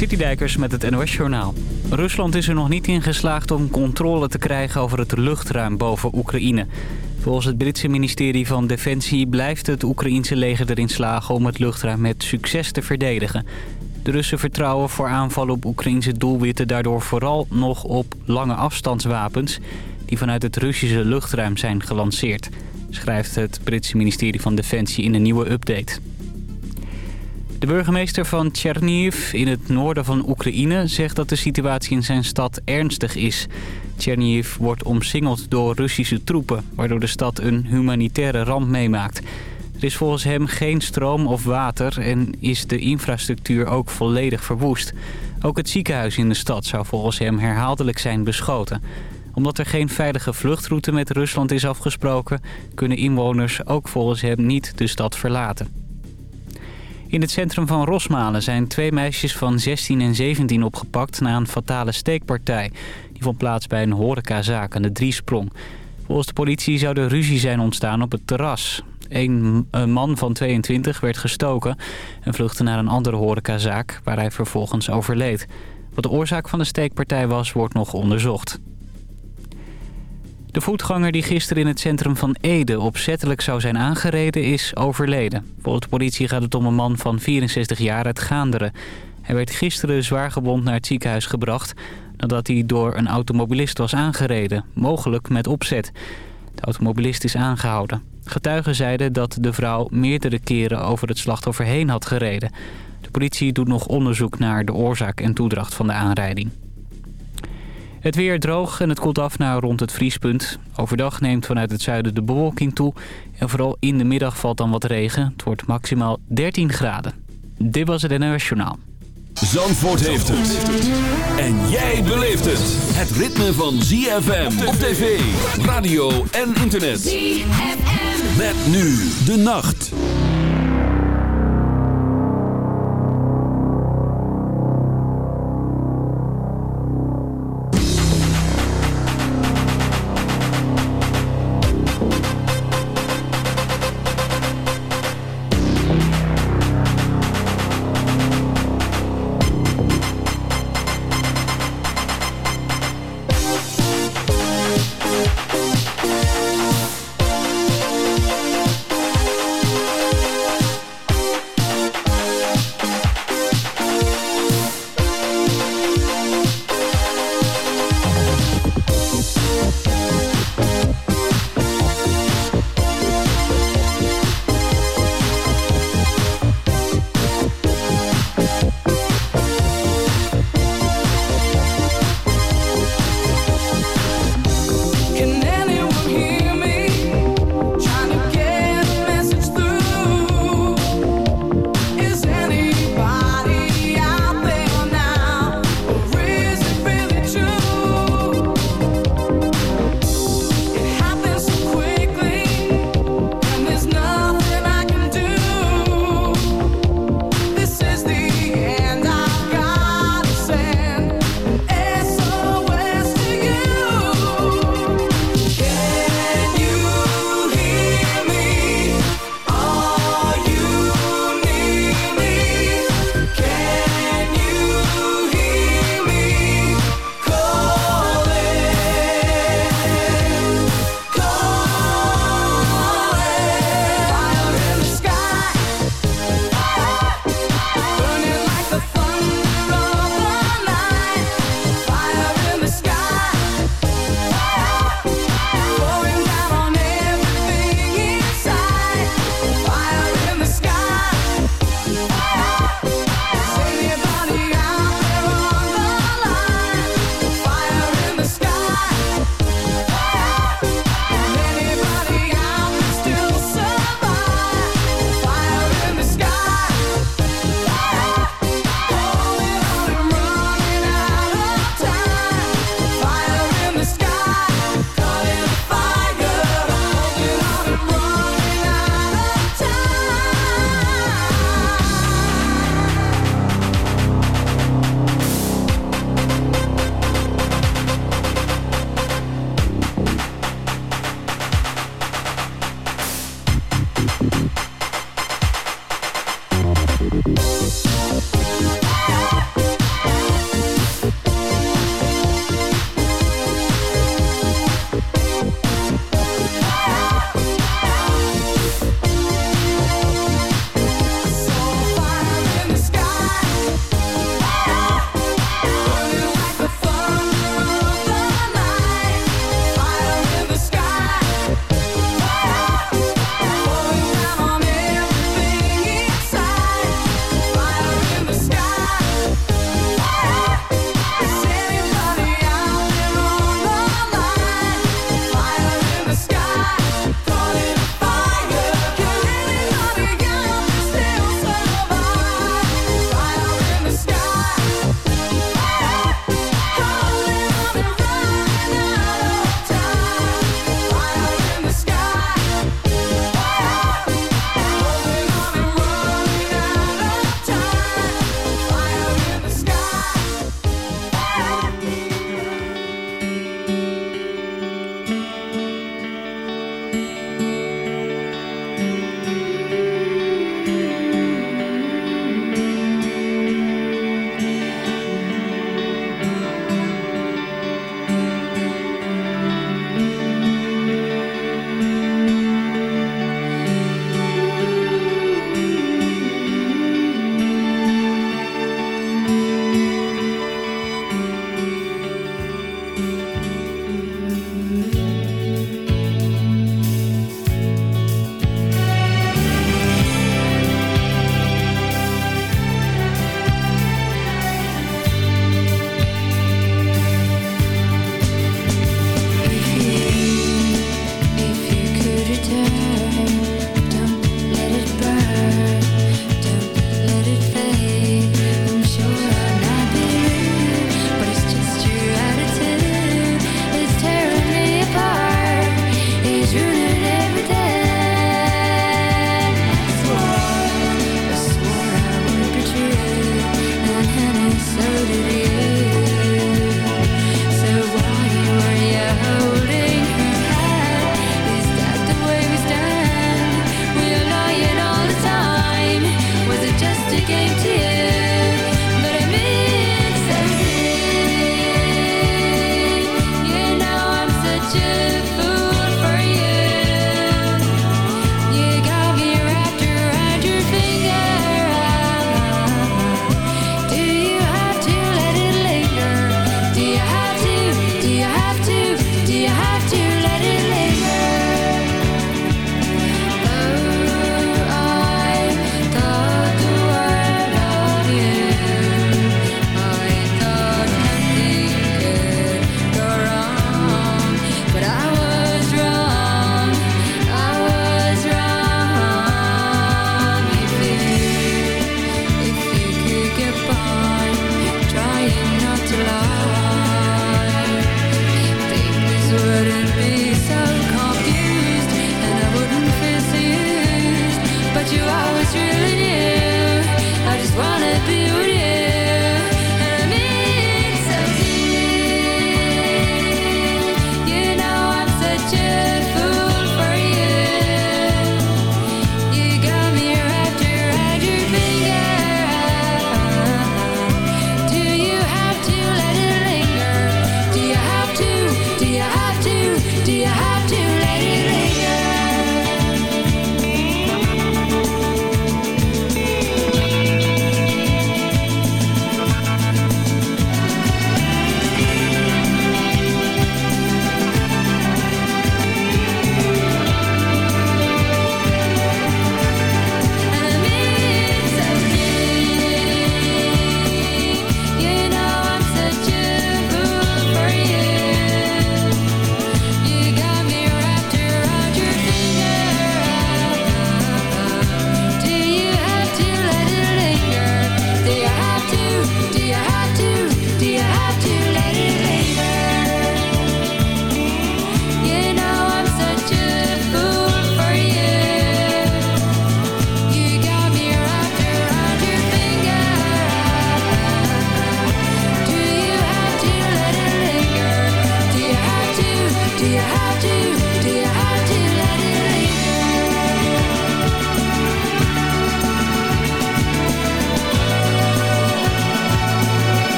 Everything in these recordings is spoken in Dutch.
Citydijkers met het NOS Journaal. Rusland is er nog niet in geslaagd om controle te krijgen over het luchtruim boven Oekraïne. Volgens het Britse ministerie van Defensie blijft het Oekraïense leger erin slagen om het luchtruim met succes te verdedigen. De Russen vertrouwen voor aanvallen op Oekraïnse doelwitten daardoor vooral nog op lange afstandswapens die vanuit het Russische luchtruim zijn gelanceerd, schrijft het Britse ministerie van Defensie in een nieuwe update. De burgemeester van Chernihiv in het noorden van Oekraïne zegt dat de situatie in zijn stad ernstig is. Chernihiv wordt omsingeld door Russische troepen, waardoor de stad een humanitaire ramp meemaakt. Er is volgens hem geen stroom of water en is de infrastructuur ook volledig verwoest. Ook het ziekenhuis in de stad zou volgens hem herhaaldelijk zijn beschoten. Omdat er geen veilige vluchtroute met Rusland is afgesproken... kunnen inwoners ook volgens hem niet de stad verlaten. In het centrum van Rosmalen zijn twee meisjes van 16 en 17 opgepakt na een fatale steekpartij. Die vond plaats bij een horecazaak aan de Driesprong. Volgens de politie zou er ruzie zijn ontstaan op het terras. Een, een man van 22 werd gestoken en vluchtte naar een andere horecazaak waar hij vervolgens overleed. Wat de oorzaak van de steekpartij was, wordt nog onderzocht. De voetganger die gisteren in het centrum van Ede opzettelijk zou zijn aangereden is overleden. Volgens de politie gaat het om een man van 64 jaar uit Gaanderen. Hij werd gisteren zwaargewond naar het ziekenhuis gebracht... nadat hij door een automobilist was aangereden, mogelijk met opzet. De automobilist is aangehouden. Getuigen zeiden dat de vrouw meerdere keren over het slachtoffer heen had gereden. De politie doet nog onderzoek naar de oorzaak en toedracht van de aanrijding. Het weer droog en het koelt af naar rond het vriespunt. Overdag neemt vanuit het zuiden de bewolking toe. En vooral in de middag valt dan wat regen. Het wordt maximaal 13 graden. Dit was het NOS Journaal. Zandvoort heeft het. En jij beleeft het. Het ritme van ZFM op tv, radio en internet. ZFM. Met nu de nacht.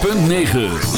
106.9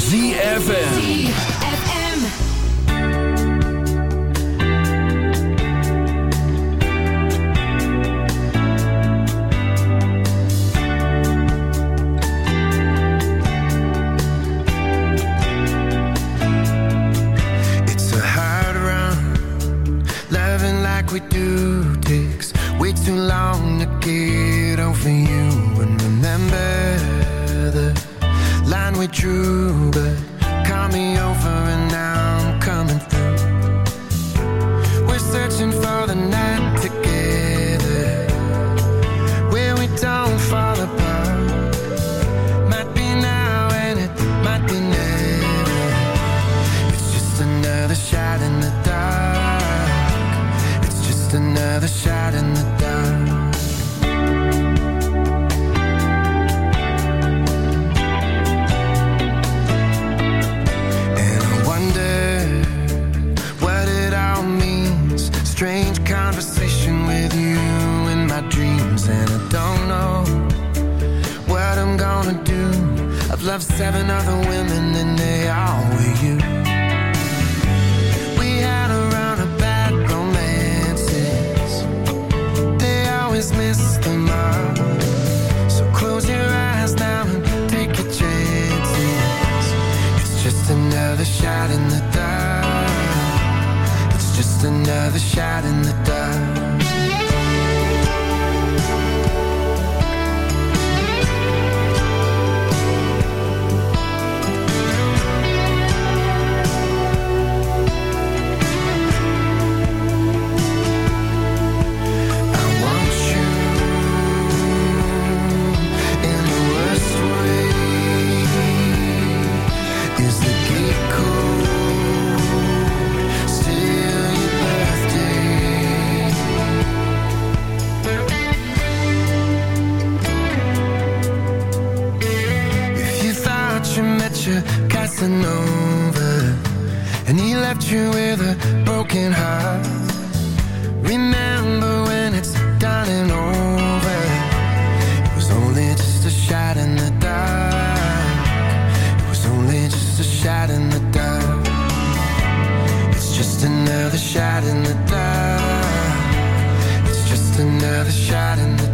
another shot in the